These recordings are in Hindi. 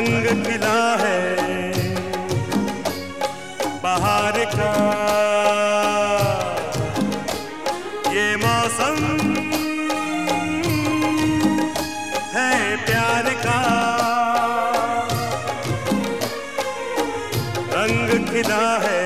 रंग खिला है। बाहर का। ये मौसम है प्यार का। रंग खिला है।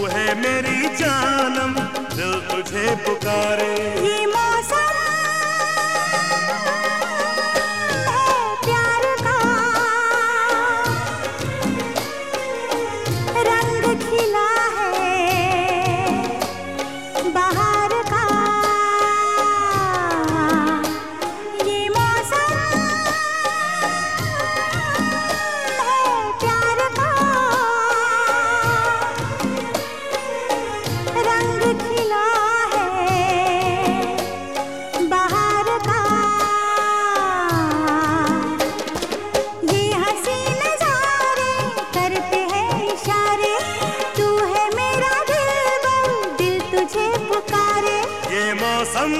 तू है मेरी जानम दिल तुझे पुकारे। संग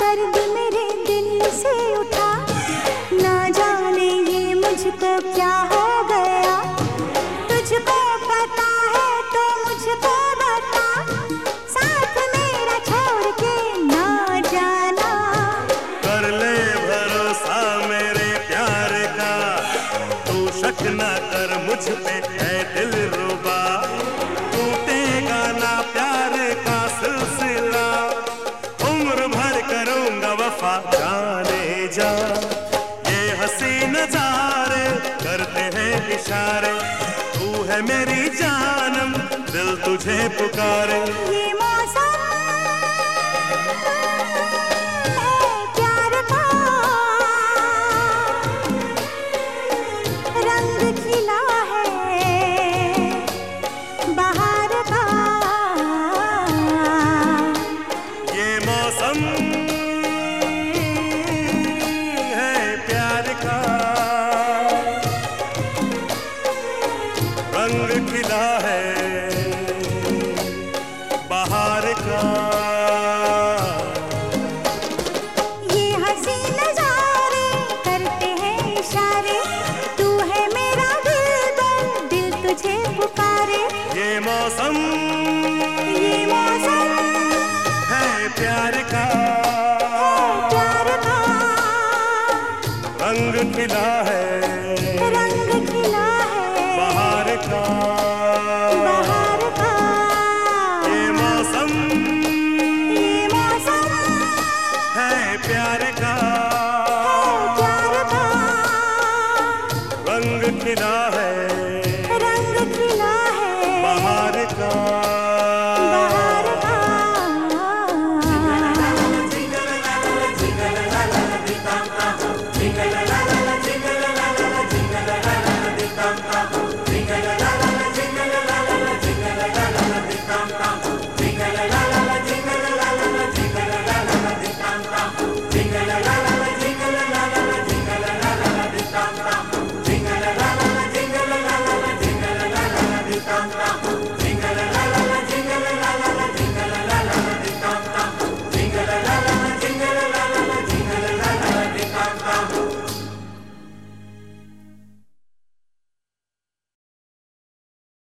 दर्द मेरे है मेरी जानम दिल तुझे पुकारे। खिला है। रंग खिला है। बाहर का